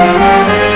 Música